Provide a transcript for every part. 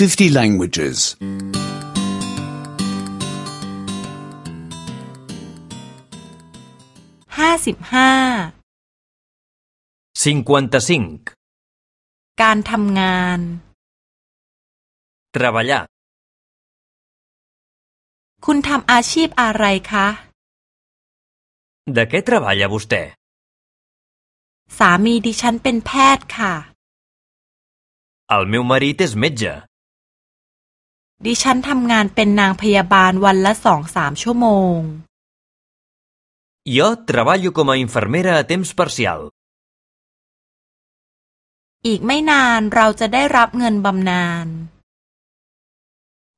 50 languages. ห้าสิบห้า 55. การทำงาน Treballar. คุณทำอาชีพอะไรคะ De què treballa vostè? สามีดิฉันเป็นแพทย์ค่ะ El meu marit és metge. ดิฉันทำงานเป็นนางพยาบาลวันละสองสามชั่วโมง Jo treballo com a infermera a temps parcial. อีกไม่นานเราจะได้รับเงินบำนาญ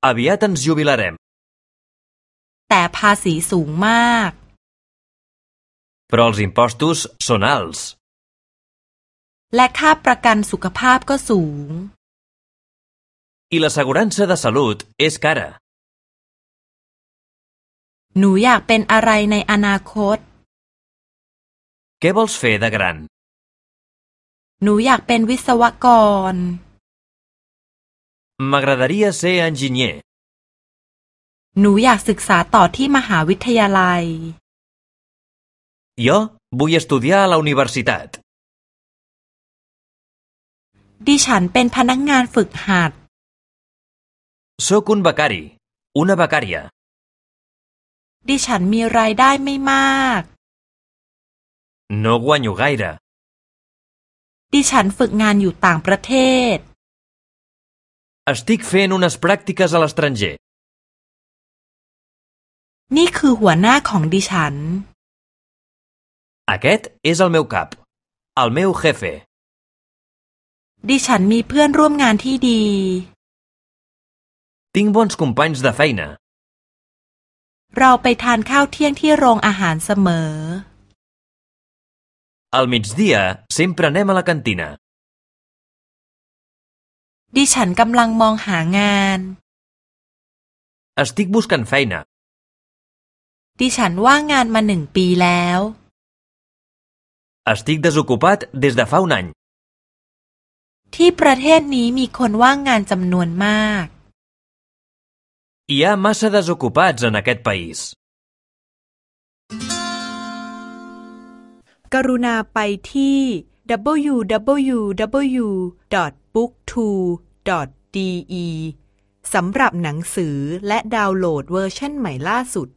Aviat ens jubilarem, แต่ภาษีสูงมาก però els impostos són alts. และค่าประกันสุขภาพก็สูง I l'assegurança de salut és cara. หนูอยากเป็นอะไรในอนาคต Què vols fer de gran? หนูอยากเป็นวิศวกร M'agradaria ser enginyer. หนูอยากศึกษาต่อที่มหาวิทยาลัย Jo vull estudiar a la universitat. ดิฉันเป็นพนักงานฝึกหัด Sóc un becari, una becària. ดิฉันมีรายได้ไม่มาก No guanyo gaire. ดิฉันฝึกงานอยู่ต่างประเทศ Estic fent unes pràctiques a l'estranger. นี่คือหัวหน้าของดิฉัน Aquest és el meu cap, el meu jefe. ดิฉันมีเพื่อนร่วมงานที่ดี Tinc bons companys de feina. เราไปทานข้าวเที่ยงที่โรงอาหารเสมอ Al migdia sempre anem a la cantina. ดิฉันกำลังมองหางาน Estic buscant feina. ดิฉันว่างงานมาหนึ่งปีแล้ว Estic desocupat des de fa un any. ที่ประเทศนี้มีคนว่างงานจำนวนมาก Hi ha massa desocupats en aquest país. กรุณาไปที่ www.booktwo.de สำหรับหนังสือและดาวน์โหลดเวอร์ชันใหม่ล่าสุด